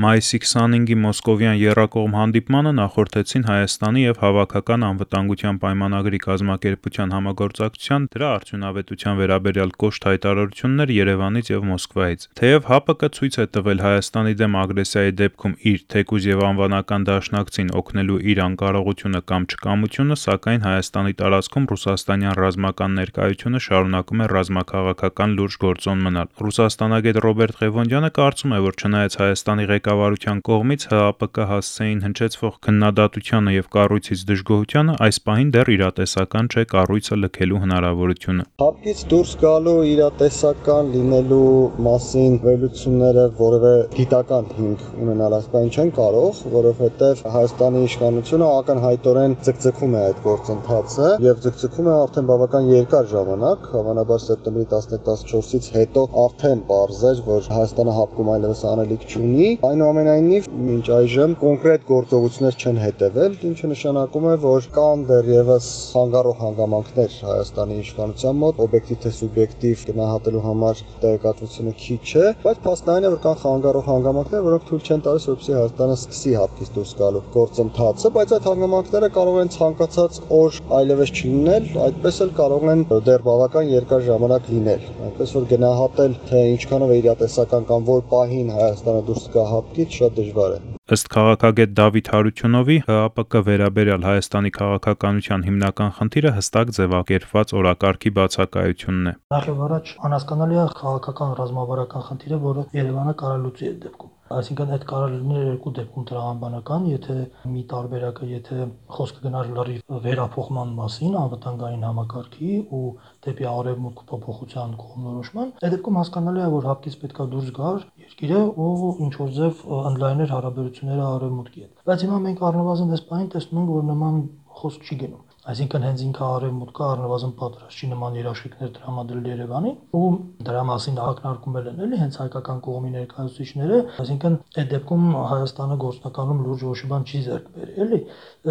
Մայիսի 25-ի Մոսկովյան եռակողմ հանդիպմանը նախորդեցին Հայաստանի եւ Հավաքական անվտանգության պայմանագրի կազմակերպության համագործակցության դրա արդյունավետության վերաբերյալ կոշտ հայտարարություններ Երևանից եւ Մոսկվայից։ Թեեւ ՀԱՊԿ ցույց է տվել Հայաստանի դեմ ագրեսիայի դեպքում իր թեկուզ եւ անվանական դաշնակցին օգնելու իր անկարողությունը կամ չկամությունը, սակայն Հայաստանի տարածքում ռուսաստանյան ռազմական ներկայությունը շարունակում է ռազմաքաղաքական լուրջ գործոն մնալ։ Ռուսաստանագետ Ռոբերտ Ղևոնդյանը կարծում է, որ չնայած Հայաստանի ղեկավարության կողմից ՀԱՊԿ հասցեին հնչեցվող քննադատությանը եւ կառույցից դժգոհությանը, այս պահին դեռ իրատեսական չէ կառույցը լքելու հնարավորությունը։ ՀԱՊԿ-ից դուրս գալու իրատեսական լինելու մասին վերլուծությունները որևէ գիտական հիմք ունենալ այս բան չեն կարող, որովհետեւ Հայաստանի իշխանությունը ակնհայտորեն ձգձգում է այդ գործընթացը եւ ձգձգում է արդեն բավական երկար ժամանակ, հավանաբար սեպտեմբերի 11-14-ից հետո արդեն բարձր, որ Հայաստանը հապկում այլևս անելիք չունի։ Այնուամենայնիվ, մինչ այժմ կոնկրետ գործողություններ չեն հետևել, ինչը նշանակում է, որ կան դեռևս խանգարող հանգամանքներ Հայաստանի իշխանության մոտ, օբյեկտիվ թե սուբյեկտիվ գնահատելու համար տեղեկատվությունը քիչ է, բայց փաստն այն է, որ կան խանգարող հանգամանքներ, որոնք թույլ չեն տալիս, որպեսզի Հայաստանը սկսի հապկից դուրս գալու գործընթացը, բայց այդ հանգամանքները կարող են ցանկացած օր այլևս չլինել, այդպես էլ կարող են դեռ բավական երկար ժամանակ լինել։ Այնպես որ գնահատել, թե ինչքանով է իրատեսական կամ որ պահին Հայաստանը դուրս գա հապկից, շատ դժվար է։ Ըստ քաղաքագետ Դավիթ Հարությունովի, ՀԱՊԿ վերաբերյալ Հայաստանի քաղաքականության հիմնական խնդիրը հստակ ձևակերպված օրակարգի բացակայությունն է։ Նախ եւ առաջ անհասկանալի է քաղաքական ռազմավարական խնդիրը, որը Երևանը կարող լուծի այդ դեպքում Այսինքն այդ կարող լինել երկու դեպքում տրամաբանական, եթե մի տարբերակը, եթե խոսքը գնար լրիվ վերափոխման մասին, անվտանգային համակարգի ու դեպի արևմուտք փոփոխության կողմնորոշման, այդ դեպքում հասկանալի է, որ հապկից պետքա դուրս գար երկիրը ու ինչ որ ձև ընդլայներ հարաբերությունները արևմուտքի հետ։ Բայց հիմա մենք առնվազն այս բանին տեսնում ենք, որ նման խոսք չի գնում։ Այսինքն հենց ինքը արևմուտքը առնվազն պատրաստ չի նման երաշխիքներ տրամադրել Երևանին ու դրա մասին ակնարկումել են էլի հենց հայկական կողմի ներկայացուցիչները, այսինքն այդ դեպքում Հայաստանը գործնականում լուրջ ոչ բան չի ձեռք բերել, էլի։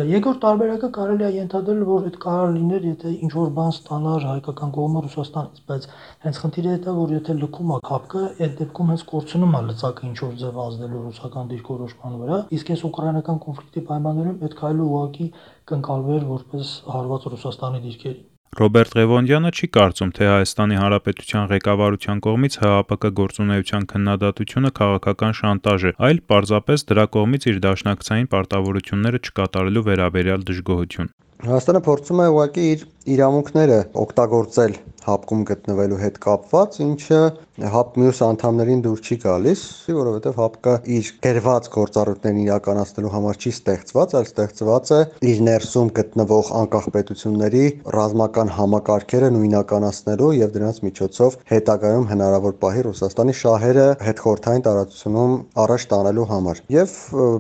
Երկրորդ տարբերակը կարելի է ենթադրել, որ այդ կարող լիներ, եթե ինչ որ բան ստանար հայկական կողմը Ռուսաստանից, բայց հենց խնդիրը դա որ եթե լքում է կապկը, այդ դեպքում հենց կորցնում է լծակը ինչ որ ձև ազդելու ռուսական դիրքորոշման վրա, իսկ այս ուկրաինական կոնֆլիկտի պայմաններում այդ քայլը ուղղակի կընկալվեր որպես հարված Ռուսաստանի դիրքերին։ Ռոբերտ Ղևոնդյանը չի կարծում, թե Հայաստանի Հանրապետության ղեկավարության կողմից ՀԱՊԿ գործունեության քննադատությունը քաղաքական շանտաժ է, այլ պարզապես դրա կողմից իր դաշնակցային պարտավորությունները չկատարելու վերաբերյալ դժգոհություն։ Հայաստանը փորձում է ուղղակի իր իրավունքները օգտագործել հապկում գտնվելու հետ կապված, ինչը հապ մյուս անդամներին դուր չի գալիս, որովհետև հապկը իր գրված գործառույթներն իրականացնելու համար չի ստեղծված, այլ ստեղծված է իր ներսում գտնվող անկախ պետությունների ռազմական համակարգերը նույնականացնելու եւ դրանց միջոցով հետագայում հնարավոր պահի Ռուսաստանի շահերը հետխորթային տարածությունում առաջ տանելու համար։ Եվ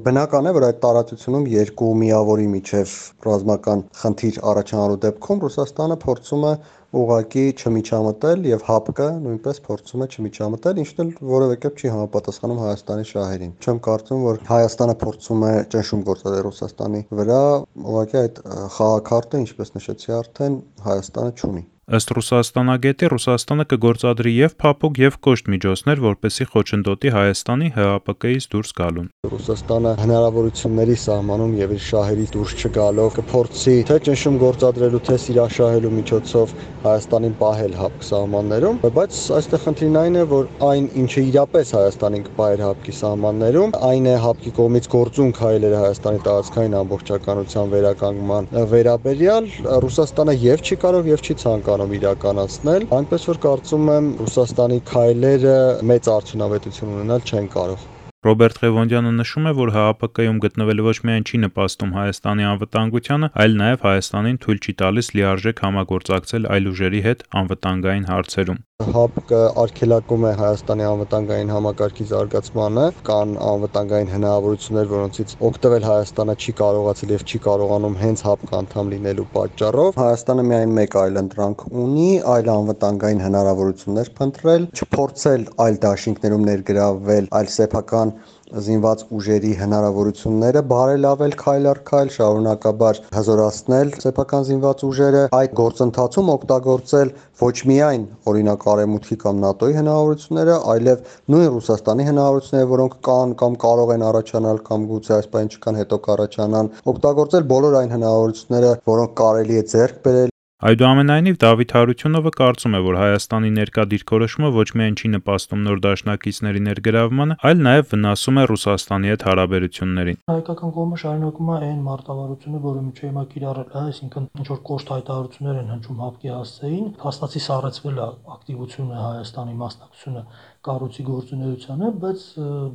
բնական է, որ այդ տարածությունում երկու միավորի միջև ռազմական խնդիր առաջանալու դեպքում Ռուսաստանը փորձում է ուղղակի չմիջամտել եւ ՀԱՊԿ նույնպես փորձում է չմիջամտել, ինչն էլ որևէ կերպ չի համապատասխանում Հայաստանի շահերին։ Չեմ կարծում, որ Հայաստանը փորձում է ճնշում գործադրել Ռուսաստանի վրա, ուղղակի այդ խաղակարտը, ինչպես նշեցի արդեն, Հայաստանը չունի։ Ըստ Ռուսաստանագետի Ռուսաստանը կգործադրի եւ փափուկ եւ կոշտ միջոցներ, որպեսզի խոչընդոտի Հայաստանի ՀԱՊԿ-ից դուրս գալուն։ Ռուսաստանը հնարավորությունների սահմանում եւ իր շահերից դուրս չգալով կփորձի թե ճնշում գործադրելու, թե սիրաշահելու միջոցով Հայաստանին պահել ՀԱՊԿ սահմաններում, բայց այստեղ խնդիրն այն է, որ այն ինչը իրապես Հայաստանին կպահեր ՀԱՊԿ-ի սահմաններում, այն է ՀԱՊԿ-ի կողմից գործուն քայլերը Հայաստանի տարածքային ամբողջականության վերականգնման վերաբերյալ Ռուսաստանը եւ չի կարող եւ չի ցանկանում կարողանում իրականացնել, այնպես որ կարծում եմ Ռուսաստանի քայլերը մեծ արդյունավետություն ունենալ չեն կարող։ Ռոբերտ Ղևոնդյանը նշում է, որ ՀԱՊԿ-ում գտնվելը ոչ միայն չի նպաստում Հայաստանի անվտանգությանը, այլ նաև Հայաստանին թույլ չի տալիս լիարժեք համագործակցել այլ ուժերի հետ անվտանգային հարցերում։ ՀԱՊԿ արգելակում է Հայաստանի անվտանգային համակարգի զարգացմանը, կան անվտանգային հնարավորություններ, որոնցից օգտվել Հայաստանը չի կարողացել եւ չի կարողանում հենց ՀԱՊԿ անդամ լինելու պատճառով։ Հայաստանը միայն մեկ այլ ընտրանք ունի, այլ անվտանգային հնարավորություններ փնտրել, չփորձել այլ դաշինքներում ներգրավվել, այլ սեփական զինված ուժերի հնարավորությունները բարելավել քայլ առ քայլ, շարունակաբար հզորացնել սեփական զինված ուժերը, այդ գործընթացում օգտագործել ոչ միայն օրինակ Արևմուտքի կամ ՆԱՏՕ-ի հնարավորությունները, այլև նույն Ռուսաստանի հնարավորությունները, որոնք կան կամ կարող են առաջանալ կամ գուցե այս պայն չկան, հետո կառաջանան, օգտագործել բոլոր այն հնարավորությունները, որոնք կարելի է ձեռք բերել Այդուամենայնիվ Դավիթ Հարությունովը կարծում է, որ Հայաստանի ներկա դիրքորոշումը ոչ միայն չի նպաստում նոր դաշնակիցների ներգրավմանը, այլ նաև վնասում է Ռուսաստանի հետ հարաբերություններին։ Հայկական կողմը շարունակում է այն մարտավարությունը, որը միջի հիմա կիրառել է, այսինքն ինչ որ կոշտ հայտարարություններ են հնչում հապկի հասցեին, փաստացի սառեցվել է ակտիվությունը Հայաստանի մասնակցությունը կառույցի գործունեությանը, բայց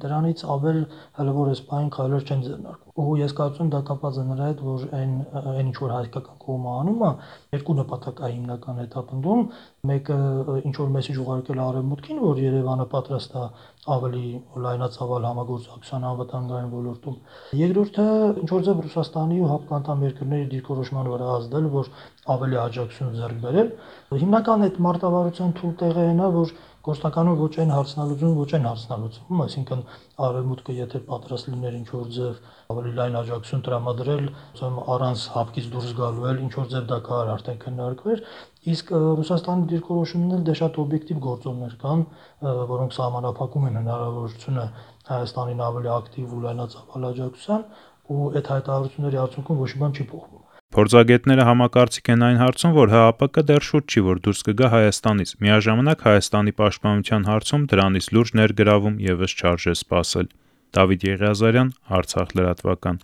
դրանից ավել հələ որ այս բան քայլեր չեն ձեռնարկվում։ Ու ես կարծում եմ դա կապված է նրա հետ, որ այն այն ինչ որ հայկական կողմը անում է, երկու նպատակ է հիմնական հետապնդում։ Մեկը ինչ որ մեսիջ ուղարկել արևմուտքին, որ Երևանը պատրաստ է ավելի լայնածավալ համագործակցության անվտանգային ոլորտում։ Երկրորդը ինչ որ ձև Ռուսաստանի ու հապկանտամ երկրների դիրքորոշման վրա ազդել, որ ավելի աջակցություն ձեռք բերել։ Հիմնական այդ մարտավարության թույլ տեղը այնա, որ գործնականում ոչ այն հարցնալուծում, ոչ այն հարցնալուծում, այսինքն արևմուտքը եթե պատրաստ լիներ ինչ որ ձև ավելի լայն աջակցություն տրամադրել, ուսում առանց հապկից դուրս գալու էլ ինչ որ ձև դա կարող արդեն քննարկվեր, իսկ Ռուսաստանի դիրքորոշումն էլ դե շատ օբյեկտիվ գործոններ կան, որոնք սահմանափակում են հնարավորությունը Հայաստանին ավելի ակտիվ ու լայնածավալ աջակցության ու այդ հայտարարությունների արդյունքում ոչ մի բան չի փոխվում։ Փորձագետները համակարծիք են այն հարցում, որ ՀԱՊԿ դեռ շուտ չի, որ դուրս կգա Հայաստանից։ Միաժամանակ Հայաստանի պաշտպանության հարցում դրանից լուրջ ներգրավում եւս չարժե սպասել։ Դավիթ Եղիազարյան, Արցախ լրատվական։